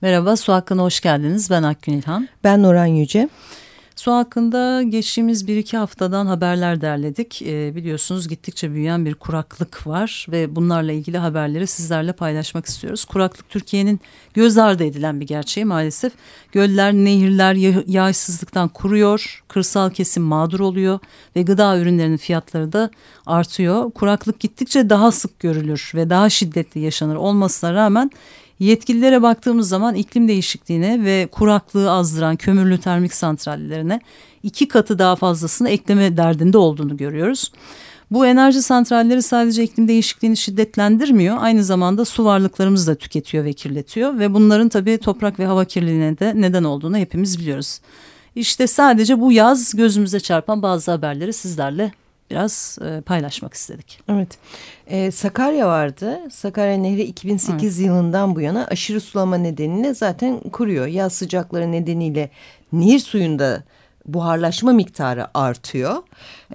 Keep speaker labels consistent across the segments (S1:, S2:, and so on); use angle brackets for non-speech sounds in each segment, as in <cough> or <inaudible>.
S1: Merhaba, Su Hakkı'na hoş geldiniz. Ben Akgün İlhan.
S2: Ben Nuran Yüce.
S1: Su hakkında geçtiğimiz bir iki haftadan haberler derledik. E, biliyorsunuz gittikçe büyüyen bir kuraklık var ve bunlarla ilgili haberleri sizlerle paylaşmak istiyoruz. Kuraklık Türkiye'nin göz ardı edilen bir gerçeği maalesef. Göller, nehirler yağsızlıktan kuruyor, kırsal kesim mağdur oluyor ve gıda ürünlerinin fiyatları da artıyor. Kuraklık gittikçe daha sık görülür ve daha şiddetli yaşanır olmasına rağmen Yetkililere baktığımız zaman iklim değişikliğine ve kuraklığı azdıran kömürlü termik santrallerine iki katı daha fazlasını ekleme derdinde olduğunu görüyoruz. Bu enerji santralleri sadece iklim değişikliğini şiddetlendirmiyor, aynı zamanda su varlıklarımızı da tüketiyor ve kirletiyor ve bunların tabii toprak ve hava kirliliğine de neden olduğunu hepimiz biliyoruz. İşte sadece bu yaz gözümüze çarpan bazı haberleri sizlerle biraz e, paylaşmak istedik.
S2: Evet. Ee, Sakarya vardı. Sakarya Nehri 2008 evet. yılından bu yana aşırı sulama nedeniyle zaten kuruyor. Yaz sıcakları nedeniyle nehir suyunda buharlaşma miktarı artıyor.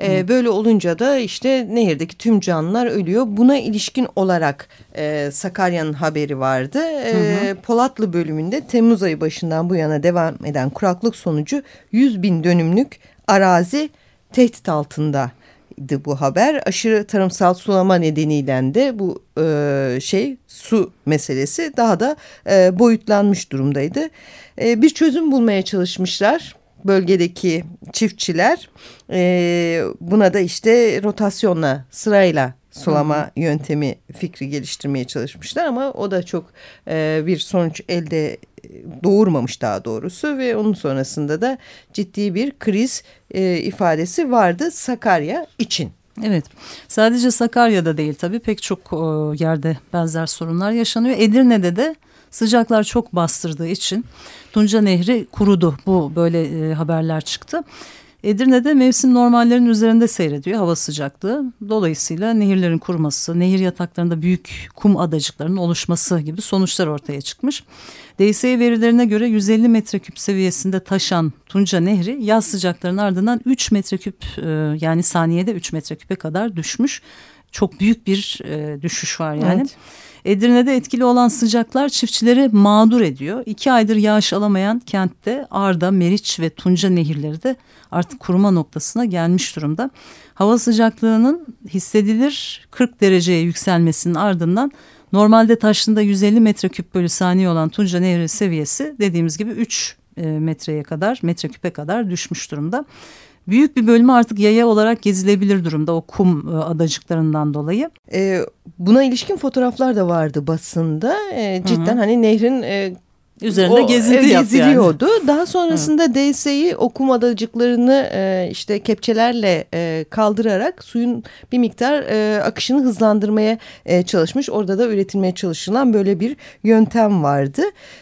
S2: Ee, böyle olunca da işte nehirdeki tüm canlılar ölüyor. Buna ilişkin olarak e, Sakarya'nın haberi vardı. E, Polatlı bölümünde Temmuz ayı başından bu yana devam eden kuraklık sonucu 100 bin dönümlük arazi tehdit altında bu haber. Aşırı tarımsal sulama nedeniyle de bu e, şey su meselesi daha da e, boyutlanmış durumdaydı. E, bir çözüm bulmaya çalışmışlar bölgedeki çiftçiler. E, buna da işte rotasyonla sırayla sulama Hı. yöntemi fikri geliştirmeye çalışmışlar ama o da çok e, bir sonuç elde doğurmamış daha doğrusu ve onun sonrasında da ciddi bir kriz e, ifadesi vardı Sakarya için.
S1: Evet sadece Sakarya'da değil tabii pek çok e, yerde benzer sorunlar yaşanıyor. Edirne'de de sıcaklar çok bastırdığı için Tunca Nehri kurudu bu böyle e, haberler çıktı. Edirne'de mevsim normallerinin üzerinde seyrediyor hava sıcaklığı. Dolayısıyla nehirlerin kuruması, nehir yataklarında büyük kum adacıklarının oluşması gibi sonuçlar ortaya çıkmış. DSE verilerine göre 150 metreküp seviyesinde taşan Tunca Nehri yaz sıcaklarının ardından 3 metreküp e, yani saniyede 3 metreküpe kadar düşmüş. Çok büyük bir e, düşüş var yani. Evet. Edirne'de etkili olan sıcaklar çiftçileri mağdur ediyor. İki aydır yağış alamayan kentte Arda, Meriç ve Tunca nehirleri de artık kuruma noktasına gelmiş durumda. Hava sıcaklığının hissedilir 40 dereceye yükselmesinin ardından normalde taşında 150 metreküp bölü saniye olan Tunca Nehri seviyesi dediğimiz gibi 3 e, metreye kadar metreküpe kadar düşmüş durumda. Büyük bir bölümü artık yaya olarak gezilebilir durumda o kum e, adacıklarından dolayı.
S2: E, buna ilişkin fotoğraflar da vardı basında. E, cidden Hı -hı. hani nehrin e,
S1: üzerinde o, gezinti e,
S2: geziliyordu. Yani. Daha sonrasında Hı. DS'yi okum adacıklarını e, işte kepçelerle e, kaldırarak suyun bir miktar e, akışını hızlandırmaya e, çalışmış. Orada da üretilmeye çalışılan böyle bir yöntem vardı.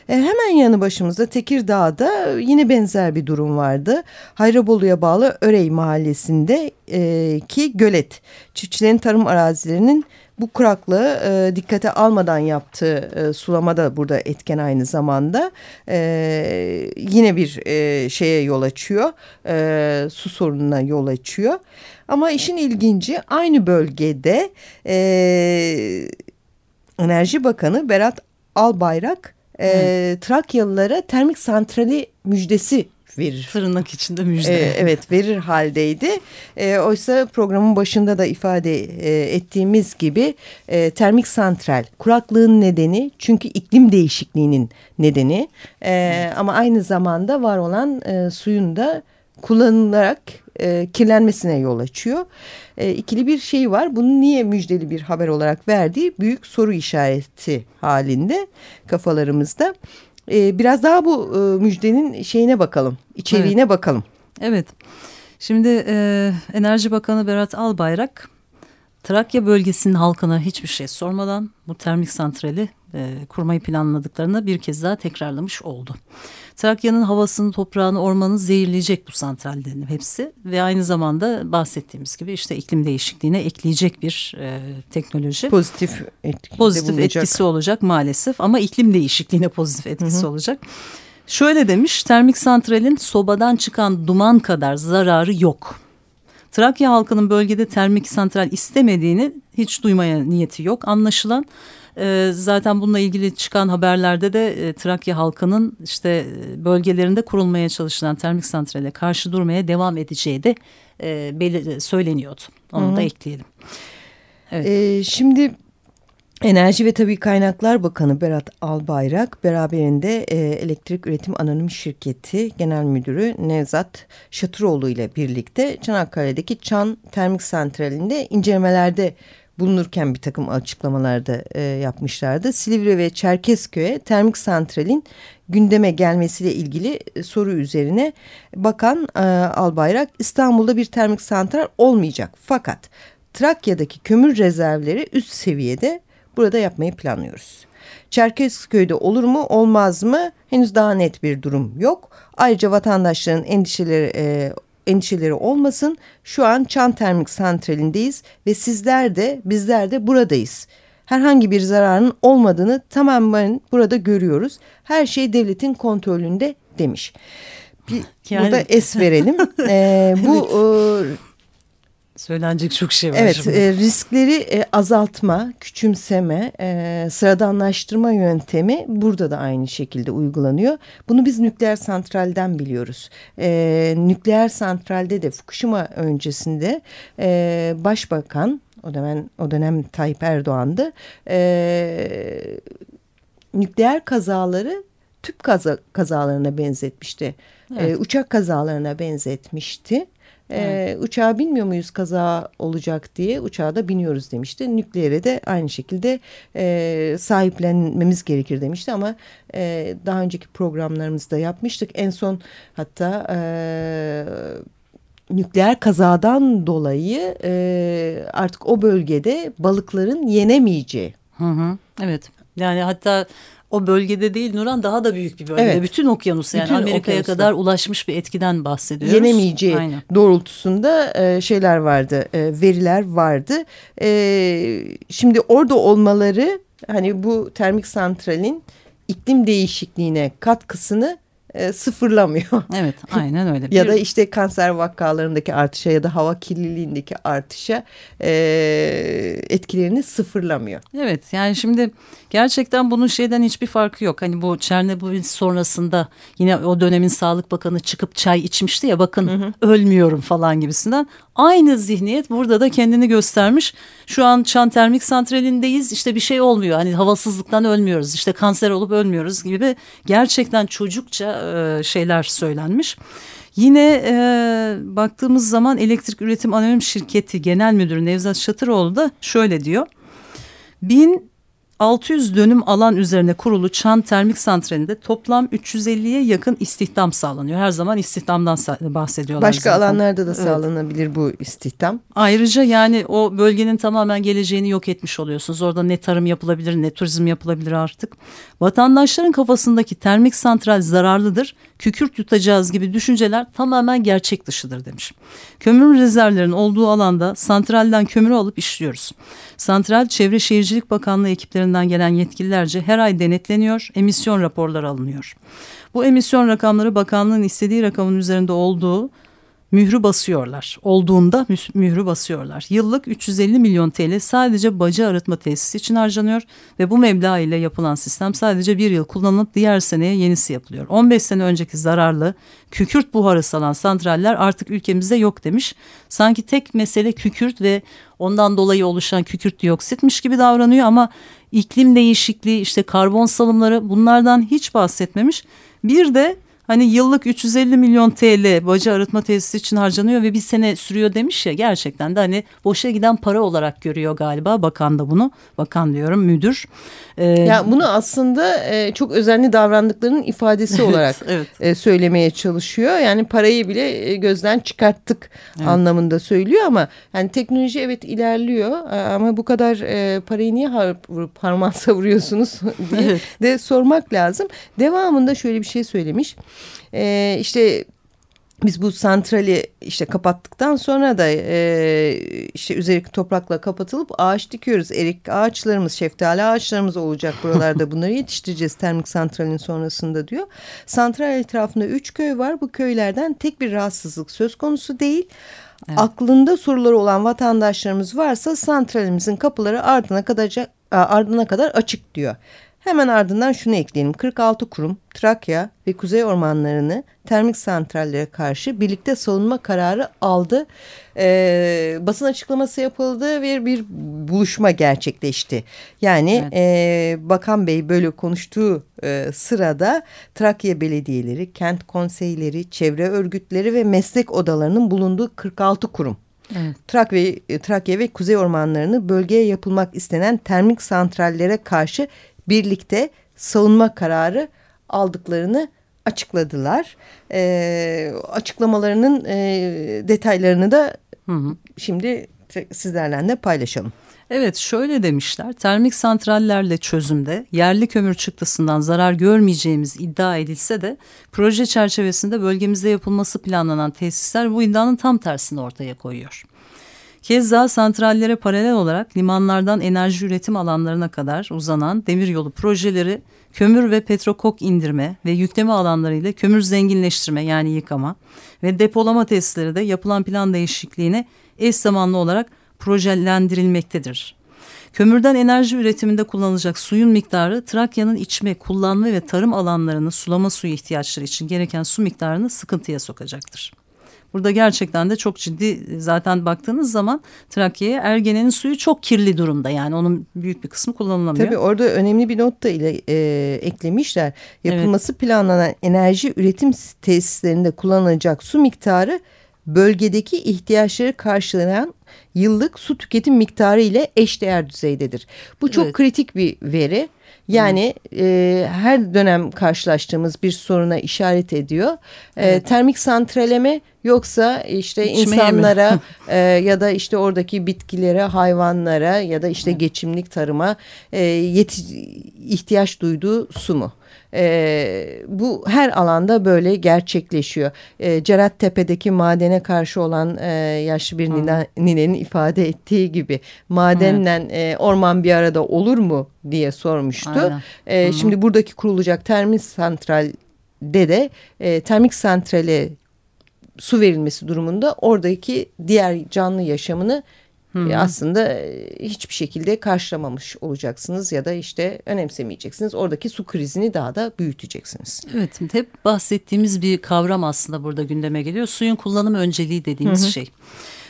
S2: E, hemen yanı başımızda Tekirdağ'da yine benzer bir durum vardı. Hayrabolu'ya bağlı Örey mahallesinde e, ki gölet çiftçilerin tarım arazilerinin bu kuraklığı e, dikkate almadan yaptığı e, sulama da burada etken aynı zamanda. E, yine bir e, şeye yol açıyor e, su sorununa yol açıyor. Ama işin ilginci aynı bölgede e, Enerji Bakanı Berat Albayrak e, Trakyalılara termik santrali müjdesi verir.
S1: Tırnak içinde müjde.
S2: E, evet verir haldeydi. E, oysa programın başında da ifade e, ettiğimiz gibi e, termik santral kuraklığın nedeni çünkü iklim değişikliğinin nedeni. E, ama aynı zamanda var olan e, suyun da kullanılarak e, kirlenmesine yol açıyor. E, ikili bir şey var. Bunu niye müjdeli bir haber olarak verdiği büyük soru işareti halinde kafalarımızda. E, biraz daha bu e, müjdenin şeyine bakalım, içeriğine evet. bakalım.
S1: Evet. Şimdi e, Enerji Bakanı Berat Albayrak Trakya bölgesinin halkına hiçbir şey sormadan bu termik santrali e, kurmayı planladıklarını bir kez daha tekrarlamış oldu. Trakya'nın havasını, toprağını, ormanı zehirleyecek bu santrallerin hepsi ve aynı zamanda bahsettiğimiz gibi işte iklim değişikliğine ekleyecek bir e, teknoloji.
S2: Pozitif,
S1: pozitif etkisi olacak maalesef ama iklim değişikliğine pozitif etkisi hı hı. olacak. Şöyle demiş, termik santralin sobadan çıkan duman kadar zararı yok. Trakya halkının bölgede termik santral istemediğini hiç duymaya niyeti yok anlaşılan. E, zaten bununla ilgili çıkan haberlerde de e, Trakya halkının işte e, bölgelerinde kurulmaya çalışılan termik santrale karşı durmaya devam edeceği de e, söyleniyordu. Onu Hı -hı. da ekleyelim.
S2: Evet. E, şimdi Enerji ve Tabi Kaynaklar Bakanı Berat Albayrak beraberinde e, Elektrik Üretim Anonim Şirketi Genel Müdürü Nevzat Şatıroğlu ile birlikte Çanakkale'deki Çan Termik Santrali'nde incelemelerde bulunurken bir takım açıklamalarda e, yapmışlardı. Silivri ve Çerkezköy'e termik santralin gündeme gelmesiyle ilgili e, soru üzerine Bakan e, Albayrak İstanbul'da bir termik santral olmayacak. Fakat Trakya'daki kömür rezervleri üst seviyede burada yapmayı planlıyoruz. Çerkezköy'de olur mu olmaz mı henüz daha net bir durum yok. Ayrıca vatandaşların endişeleri e, endişeleri olmasın. Şu an Çan Termik Santrali'ndeyiz ve sizler de bizler de buradayız. Herhangi bir zararın olmadığını tamamen burada görüyoruz. Her şey devletin kontrolünde demiş. Bir, yani... Burada es verelim. <laughs> ee, bu evet.
S1: e, Söylenecek çok şey var.
S2: Evet e, riskleri e, azaltma, küçümseme, e, sıradanlaştırma yöntemi burada da aynı şekilde uygulanıyor. Bunu biz nükleer santralden biliyoruz. E, nükleer santralde de Fukushima öncesinde e, başbakan o dönem, o dönem Tayyip Erdoğan'dı. E, nükleer kazaları tüp kaza, kazalarına benzetmişti. Evet. E, uçak kazalarına benzetmişti. Evet. Ee, uçağa binmiyor muyuz kaza olacak diye uçağa da biniyoruz demişti. Nükleere de aynı şekilde e, sahiplenmemiz gerekir demişti ama e, daha önceki programlarımızda yapmıştık. En son hatta e, nükleer kazadan dolayı e, artık o bölgede balıkların yenemeyeceği.
S1: Hı hı, evet yani hatta o bölgede değil Nuran daha da büyük bir bölgede. Evet. Bütün okyanus yani Amerika'ya kadar ulaşmış bir etkiden bahsediyoruz.
S2: Yenemeyeceği Aynen. doğrultusunda e, şeyler vardı, e, veriler vardı. E, şimdi orada olmaları hani bu termik santralin iklim değişikliğine katkısını e, sıfırlamıyor.
S1: Evet <laughs> aynen öyle.
S2: ya da işte kanser vakalarındaki artışa ya da hava kirliliğindeki artışa e, etkilerini sıfırlamıyor.
S1: Evet yani şimdi gerçekten bunun şeyden hiçbir farkı yok. Hani bu Çernobil sonrasında yine o dönemin Sağlık Bakanı çıkıp çay içmişti ya bakın hı hı. ölmüyorum falan gibisinden. Aynı zihniyet burada da kendini göstermiş. Şu an Çan Termik Santrali'ndeyiz işte bir şey olmuyor. Hani havasızlıktan ölmüyoruz işte kanser olup ölmüyoruz gibi gerçekten çocukça e, şeyler söylenmiş. Yine e, baktığımız zaman Elektrik Üretim Anonim Şirketi Genel Müdürü Nevzat Şatıroğlu da şöyle diyor. Bin 600 dönüm alan üzerine kurulu Çan Termik Santrali'nde toplam 350'ye yakın istihdam sağlanıyor. Her zaman istihdamdan bahsediyorlar.
S2: Başka zaten. alanlarda da evet. sağlanabilir bu istihdam.
S1: Ayrıca yani o bölgenin tamamen geleceğini yok etmiş oluyorsunuz. Orada ne tarım yapılabilir ne turizm yapılabilir artık. Vatandaşların kafasındaki termik santral zararlıdır, kükürt yutacağız gibi düşünceler tamamen gerçek dışıdır demiş. Kömür rezervlerinin olduğu alanda santralden kömürü alıp işliyoruz. Santral Çevre Şehircilik Bakanlığı ekiplerinden gelen yetkililerce her ay denetleniyor, emisyon raporları alınıyor. Bu emisyon rakamları bakanlığın istediği rakamın üzerinde olduğu mührü basıyorlar. Olduğunda mührü basıyorlar. Yıllık 350 milyon TL sadece baca arıtma tesisi için harcanıyor ve bu meblağ ile yapılan sistem sadece bir yıl kullanılıp diğer seneye yenisi yapılıyor. 15 sene önceki zararlı kükürt buharı salan santraller artık ülkemizde yok demiş. Sanki tek mesele kükürt ve ondan dolayı oluşan kükürt dioksitmiş gibi davranıyor ama iklim değişikliği işte karbon salımları bunlardan hiç bahsetmemiş. Bir de Hani yıllık 350 milyon TL baca arıtma tesisi için harcanıyor ve bir sene sürüyor demiş ya gerçekten de hani boşa giden para olarak görüyor galiba bakan da bunu. Bakan diyorum müdür.
S2: Ee, ya bunu aslında e, çok özenli davrandıklarının ifadesi <laughs> olarak evet. E, söylemeye çalışıyor. Yani parayı bile e, gözden çıkarttık evet. anlamında söylüyor ama yani teknoloji evet ilerliyor e, ama bu kadar e, parayı niye har parmağı savuruyorsunuz <laughs> diye evet. de sormak lazım. Devamında şöyle bir şey söylemiş. E, işte biz bu santrali işte kapattıktan sonra da e, işte üzeri toprakla kapatılıp ağaç dikiyoruz. Erik ağaçlarımız, şeftali ağaçlarımız olacak buralarda. <laughs> Bunları yetiştireceğiz termik santralin sonrasında diyor. Santral etrafında üç köy var. Bu köylerden tek bir rahatsızlık söz konusu değil. Evet. Aklında soruları olan vatandaşlarımız varsa santralimizin kapıları ardına kadar ardına kadar açık diyor. Hemen ardından şunu ekleyelim. 46 kurum Trakya ve Kuzey Ormanları'nı termik santrallere karşı birlikte savunma kararı aldı. Ee, basın açıklaması yapıldı ve bir buluşma gerçekleşti. Yani evet. e, Bakan Bey böyle konuştuğu e, sırada Trakya belediyeleri, kent konseyleri, çevre örgütleri ve meslek odalarının bulunduğu 46 kurum Evet. Trak ve, Trakya ve Kuzey Ormanları'nı bölgeye yapılmak istenen termik santrallere karşı birlikte savunma kararı aldıklarını açıkladılar. E, açıklamalarının e, detaylarını da hı hı. şimdi sizlerle de paylaşalım.
S1: Evet şöyle demişler termik santrallerle çözümde yerli kömür çıktısından zarar görmeyeceğimiz iddia edilse de proje çerçevesinde bölgemizde yapılması planlanan tesisler bu iddianın tam tersini ortaya koyuyor. Keza santrallere paralel olarak limanlardan enerji üretim alanlarına kadar uzanan demiryolu projeleri kömür ve petrokok indirme ve yükleme alanlarıyla kömür zenginleştirme yani yıkama ve depolama testleri de yapılan plan değişikliğine eş zamanlı olarak projelendirilmektedir. Kömürden enerji üretiminde kullanılacak suyun miktarı Trakya'nın içme, kullanma ve tarım alanlarını sulama suyu ihtiyaçları için gereken su miktarını sıkıntıya sokacaktır. Burada gerçekten de çok ciddi zaten baktığınız zaman Trakya'ya Ergene'nin suyu çok kirli durumda. Yani onun büyük bir kısmı kullanılamıyor.
S2: Tabii orada önemli bir not da ile e, eklemişler. Yapılması evet. planlanan enerji üretim tesislerinde kullanılacak su miktarı bölgedeki ihtiyaçları karşılayan yıllık su tüketim miktarı ile eşdeğer düzeydedir. Bu çok evet. kritik bir veri. Yani e, her dönem karşılaştığımız bir soruna işaret ediyor. E, evet. termik santrale yoksa işte İçmeye insanlara <laughs> e, ya da işte oradaki bitkilere, hayvanlara ya da işte geçimlik tarıma e, yeti, ihtiyaç duyduğu su mu? E, bu her alanda böyle gerçekleşiyor. E, Cerattepe'deki madene karşı olan e, yaşlı bir nine, ninenin ifade ettiği gibi madenle evet. e, orman bir arada olur mu diye sormuştu. E, şimdi buradaki kurulacak termik santralde de e, termik santrale su verilmesi durumunda oradaki diğer canlı yaşamını Hmm. aslında e, hiçbir şekilde karşılamamış olacaksınız ya da işte önemsemeyeceksiniz. Oradaki su krizini daha da büyüteceksiniz.
S1: Evet hep bahsettiğimiz bir kavram aslında burada gündeme geliyor. Suyun kullanım önceliği dediğimiz hı şey.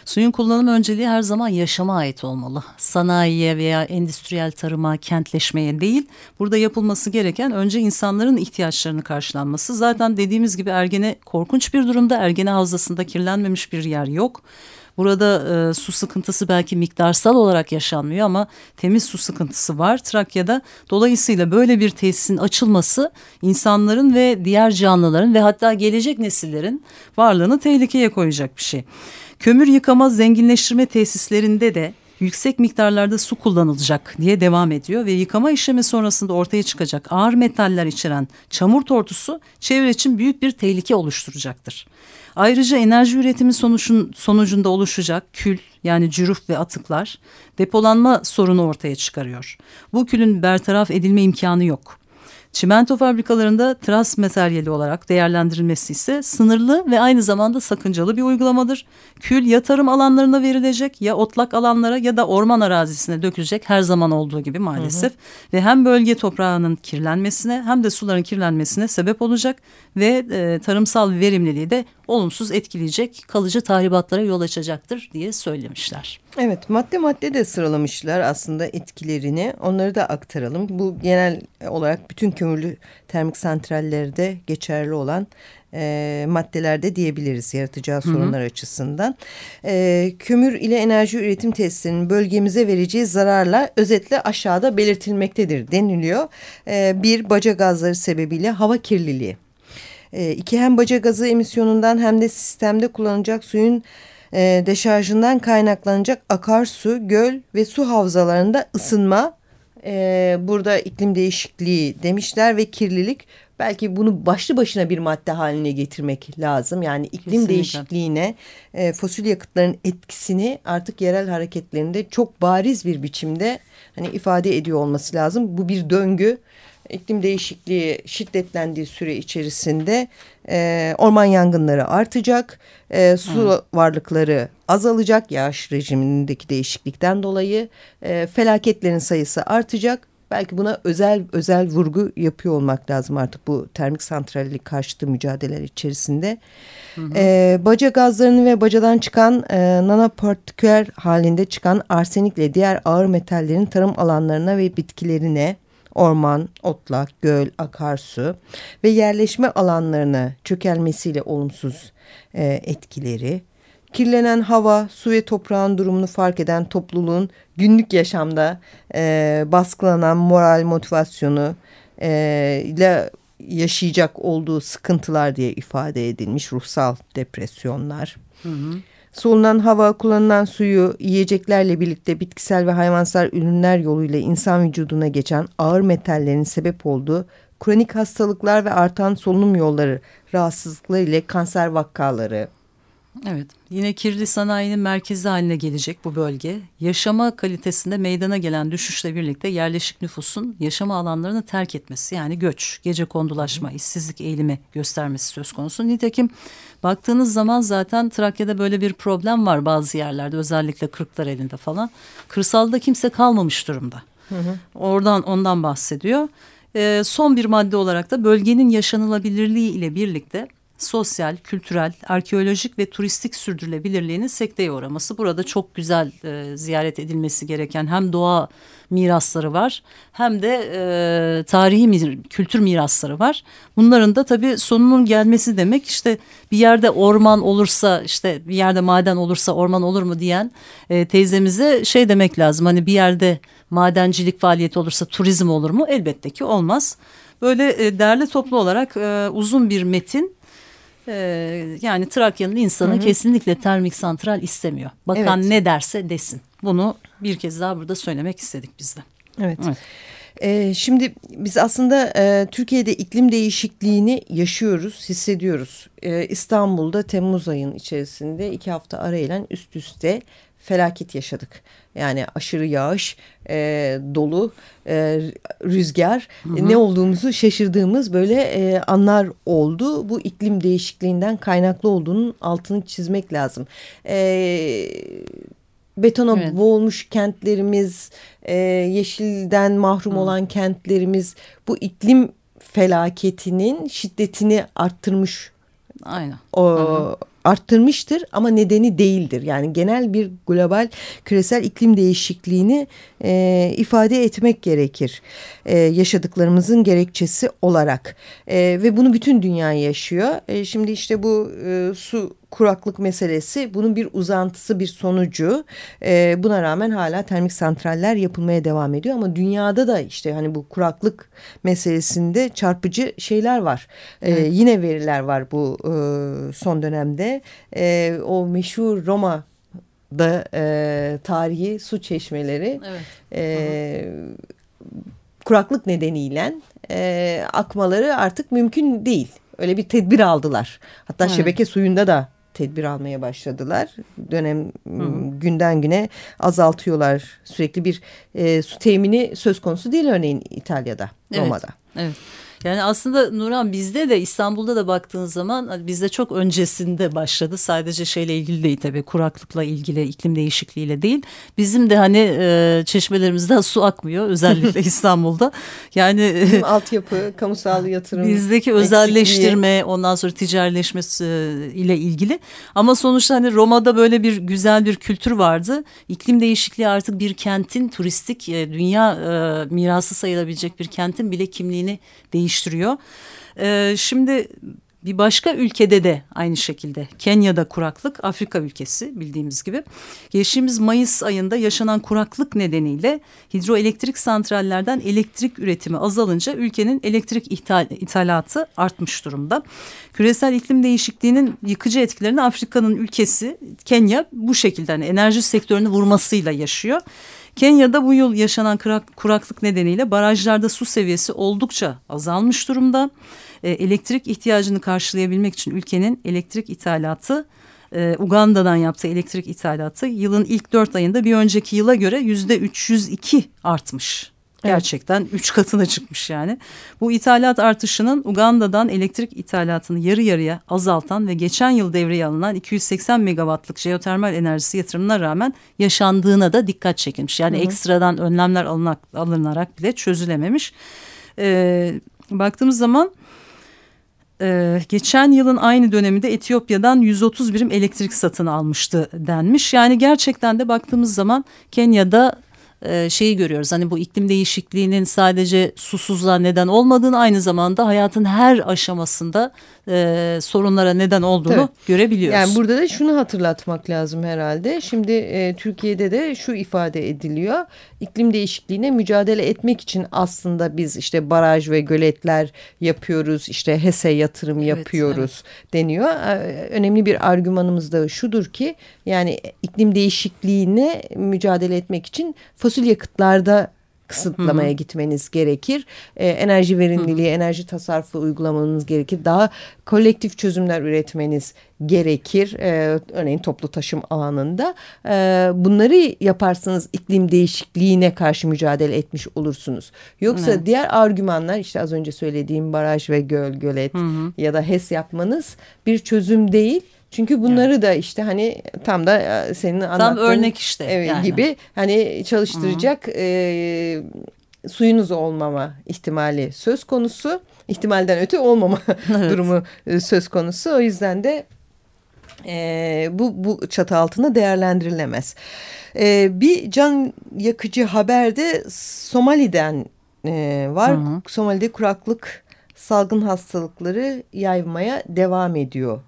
S1: Suyun kullanım önceliği her zaman yaşama ait olmalı. Sanayiye veya endüstriyel tarıma, kentleşmeye değil. Burada yapılması gereken önce insanların ihtiyaçlarını karşılanması. Zaten dediğimiz gibi Ergene korkunç bir durumda. Ergene havzasında kirlenmemiş bir yer yok. Burada e, su sıkıntısı belki miktarsal olarak yaşanmıyor ama temiz su sıkıntısı var Trakya'da. Dolayısıyla böyle bir tesisin açılması insanların ve diğer canlıların ve hatta gelecek nesillerin varlığını tehlikeye koyacak bir şey. Kömür yıkama zenginleştirme tesislerinde de yüksek miktarlarda su kullanılacak diye devam ediyor ve yıkama işlemi sonrasında ortaya çıkacak ağır metaller içeren çamur tortusu çevre için büyük bir tehlike oluşturacaktır. Ayrıca enerji üretimi sonucun, sonucunda oluşacak kül yani cüruf ve atıklar depolanma sorunu ortaya çıkarıyor. Bu külün bertaraf edilme imkanı yok. Çimento fabrikalarında tras materyali olarak değerlendirilmesi ise sınırlı ve aynı zamanda sakıncalı bir uygulamadır. Kül ya tarım alanlarına verilecek ya otlak alanlara ya da orman arazisine dökülecek her zaman olduğu gibi maalesef. Hı hı. Ve hem bölge toprağının kirlenmesine hem de suların kirlenmesine sebep olacak ve e, tarımsal verimliliği de olumsuz etkileyecek kalıcı tahribatlara yol açacaktır diye söylemişler.
S2: Evet madde madde de sıralamışlar aslında etkilerini onları da aktaralım. Bu genel olarak bütün kömürlü termik santrallerde geçerli olan e, maddelerde diyebiliriz yaratacağı sorunlar hı hı. açısından. E, kömür ile enerji üretim tesislerinin bölgemize vereceği zararla özetle aşağıda belirtilmektedir deniliyor. E, bir baca gazları sebebiyle hava kirliliği. E, iki hem baca gazı emisyonundan hem de sistemde kullanılacak suyun e, deşarjından kaynaklanacak akarsu, göl ve su havzalarında ısınma, e, burada iklim değişikliği demişler ve kirlilik belki bunu başlı başına bir madde haline getirmek lazım. Yani iklim Kesinlikle. değişikliğine e, fosil yakıtların etkisini artık yerel hareketlerinde çok bariz bir biçimde hani ifade ediyor olması lazım. Bu bir döngü iklim değişikliği şiddetlendiği süre içerisinde e, orman yangınları artacak, e, su Hı. varlıkları azalacak yağış rejimindeki değişiklikten dolayı e, felaketlerin sayısı artacak. Belki buna özel özel vurgu yapıyor olmak lazım artık bu termik santrallik karşıtı mücadeleler içerisinde. Hı hı. E, baca gazlarını ve bacadan çıkan e, nanopartiküler halinde çıkan arsenikle diğer ağır metallerin tarım alanlarına ve bitkilerine orman, otlak, göl, akarsu ve yerleşme alanlarına çökelmesiyle olumsuz e, etkileri, kirlenen hava, su ve toprağın durumunu fark eden topluluğun günlük yaşamda e, baskılanan moral motivasyonu e, ile yaşayacak olduğu sıkıntılar diye ifade edilmiş ruhsal depresyonlar. Hı hı. Solunan hava, kullanılan suyu, yiyeceklerle birlikte bitkisel ve hayvansal ürünler yoluyla insan vücuduna geçen ağır metallerin sebep olduğu kronik hastalıklar ve artan solunum yolları rahatsızlıkları ile kanser vakaları,
S1: Evet yine kirli sanayinin merkezi haline gelecek bu bölge. Yaşama kalitesinde meydana gelen düşüşle birlikte yerleşik nüfusun yaşama alanlarını terk etmesi yani göç, gece kondulaşma, işsizlik eğilimi göstermesi söz konusu. Nitekim baktığınız zaman zaten Trakya'da böyle bir problem var bazı yerlerde özellikle kırklar elinde falan. Kırsalda kimse kalmamış durumda. Hı hı. Oradan ondan bahsediyor. Ee, son bir madde olarak da bölgenin yaşanılabilirliği ile birlikte sosyal, kültürel, arkeolojik ve turistik sürdürülebilirliğinin sekteye uğraması. Burada çok güzel e, ziyaret edilmesi gereken hem doğa mirasları var hem de e, tarihi mir kültür mirasları var. Bunların da tabii sonunun gelmesi demek işte bir yerde orman olursa işte bir yerde maden olursa orman olur mu diyen e, teyzemize şey demek lazım. Hani bir yerde madencilik faaliyeti olursa turizm olur mu? Elbette ki olmaz. Böyle e, değerli toplu olarak e, uzun bir metin yani Trakya'nın insanı hı hı. kesinlikle termik santral istemiyor. Bakan evet. ne derse desin. Bunu bir kez daha burada söylemek istedik biz de.
S2: Evet. evet. Ee, şimdi biz aslında e, Türkiye'de iklim değişikliğini yaşıyoruz, hissediyoruz. Ee, İstanbul'da Temmuz ayının içerisinde iki hafta arayla üst üste felaket yaşadık. Yani aşırı yağış, e, dolu, e, rüzgar hı hı. ne olduğumuzu şaşırdığımız böyle e, anlar oldu. Bu iklim değişikliğinden kaynaklı olduğunun altını çizmek lazım. E, betona evet. boğulmuş kentlerimiz, e, yeşilden mahrum hı. olan kentlerimiz bu iklim felaketinin şiddetini arttırmış.
S1: Aynen.
S2: O, hı arttırmıştır ama nedeni değildir. Yani genel bir global küresel iklim değişikliğini e, ifade etmek gerekir. E, yaşadıklarımızın gerekçesi olarak e, ve bunu bütün dünya yaşıyor. E, şimdi işte bu e, su kuraklık meselesi bunun bir uzantısı bir sonucu e, buna rağmen hala termik santraller yapılmaya devam ediyor ama dünyada da işte hani bu kuraklık meselesinde çarpıcı şeyler var e, evet. yine veriler var bu e, son dönemde e, o meşhur Roma da e, tarihi su çeşmeleri evet. e, kuraklık nedeniyle e, akmaları artık mümkün değil. Öyle bir tedbir aldılar. Hatta evet. şebeke suyunda da tedbir almaya başladılar. Dönem Hı. günden güne azaltıyorlar. Sürekli bir e, su temini söz konusu değil örneğin İtalya'da, Roma'da.
S1: Evet. Yani aslında Nurhan bizde de İstanbul'da da baktığın zaman hani bizde çok öncesinde başladı. Sadece şeyle ilgili değil tabii kuraklıkla ilgili iklim değişikliğiyle değil. Bizim de hani e, çeşmelerimizden su akmıyor özellikle <laughs> İstanbul'da. Yani
S2: Bizim altyapı, kamusal yatırım.
S1: Bizdeki özelleştirme ondan sonra ticarileşmesi ile ilgili. Ama sonuçta hani Roma'da böyle bir güzel bir kültür vardı. İklim değişikliği artık bir kentin turistik e, dünya e, mirası sayılabilecek bir kentin bile kimliğini değiştiriyor değiştiriyor. Ee, şimdi bir başka ülkede de aynı şekilde Kenya'da kuraklık Afrika ülkesi bildiğimiz gibi. Geçtiğimiz Mayıs ayında yaşanan kuraklık nedeniyle hidroelektrik santrallerden elektrik üretimi azalınca ülkenin elektrik ithal, ithalatı artmış durumda. Küresel iklim değişikliğinin yıkıcı etkilerini Afrika'nın ülkesi Kenya bu şekilde hani enerji sektörünü vurmasıyla yaşıyor. Kenya'da bu yıl yaşanan kurak, kuraklık nedeniyle barajlarda su seviyesi oldukça azalmış durumda. E, elektrik ihtiyacını karşılayabilmek için ülkenin elektrik ithalatı e, Uganda'dan yaptığı elektrik ithalatı yılın ilk dört ayında bir önceki yıla göre yüzde 302 artmış. Gerçekten evet. üç katına çıkmış yani. Bu ithalat artışının Uganda'dan elektrik ithalatını yarı yarıya azaltan ve geçen yıl devreye alınan 280 megawattlık jeotermal enerjisi yatırımına rağmen yaşandığına da dikkat çekilmiş. Yani hı hı. ekstradan önlemler alınak, alınarak bile çözülememiş. Ee, baktığımız zaman e, geçen yılın aynı döneminde Etiyopya'dan 130 birim elektrik satın almıştı denmiş. Yani gerçekten de baktığımız zaman Kenya'da e, şeyi görüyoruz. Hani bu iklim değişikliğinin sadece susuzluğa neden olmadığını aynı zamanda hayatın her aşamasında e, sorunlara neden olduğunu evet. görebiliyoruz.
S2: Yani burada da şunu hatırlatmak lazım herhalde. Şimdi e, Türkiye'de de şu ifade ediliyor. İklim değişikliğine mücadele etmek için aslında biz işte baraj ve göletler yapıyoruz. işte HES'e yatırım evet, yapıyoruz evet. deniyor. Önemli bir argümanımız da şudur ki yani iklim değişikliğine mücadele etmek için fosil yakıtlarda kısıtlamaya Hı -hı. gitmeniz gerekir. E, enerji verimliliği, Hı -hı. enerji tasarrufu uygulamanız gerekir. Daha kolektif çözümler üretmeniz gerekir. E, örneğin toplu taşım alanında. E, bunları yaparsanız iklim değişikliğine karşı mücadele etmiş olursunuz. Yoksa Hı diğer argümanlar işte az önce söylediğim baraj ve göl, gölet Hı -hı. ya da HES yapmanız bir çözüm değil çünkü bunları evet. da işte hani tam da e, senin anlattığın
S1: tam örnek işte
S2: evet, yani. gibi hani çalıştıracak e, suyunuz olmama ihtimali söz konusu. ihtimalden öte olmama <laughs> evet. durumu e, söz konusu. O yüzden de e, bu, bu çatı altında değerlendirilemez. E, bir can yakıcı haberde Somali'den e, var. Hı hı. Somali'de kuraklık salgın hastalıkları yaymaya devam ediyor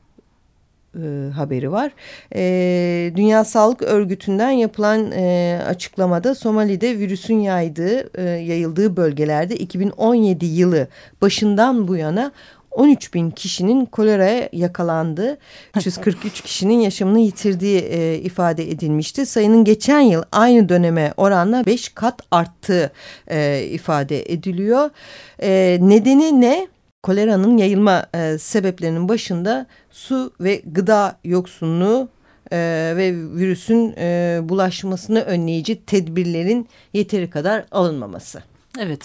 S2: e, haberi var. E, Dünya Sağlık Örgütü'nden yapılan e, açıklamada Somali'de virüsün yaydığı, e, yayıldığı bölgelerde 2017 yılı başından bu yana 13 bin kişinin koleraya yakalandı. 343 <laughs> kişinin yaşamını yitirdiği e, ifade edilmişti. Sayının geçen yıl aynı döneme oranla 5 kat arttığı e, ifade ediliyor. E, nedeni ne? Koleranın yayılma e, sebeplerinin başında su ve gıda yoksunluğu e, ve virüsün e, bulaşmasını önleyici tedbirlerin yeteri kadar alınmaması.
S1: Evet.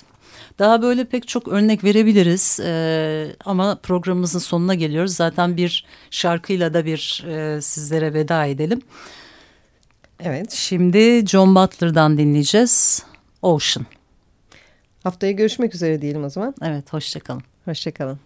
S1: Daha böyle pek çok örnek verebiliriz ee, ama programımızın sonuna geliyoruz. Zaten bir şarkıyla da bir e, sizlere veda edelim. Evet. Şimdi John Butler'dan dinleyeceğiz. Ocean.
S2: Haftaya görüşmek üzere diyelim o zaman.
S1: Evet, hoşçakalın.
S2: Hoşçakalın.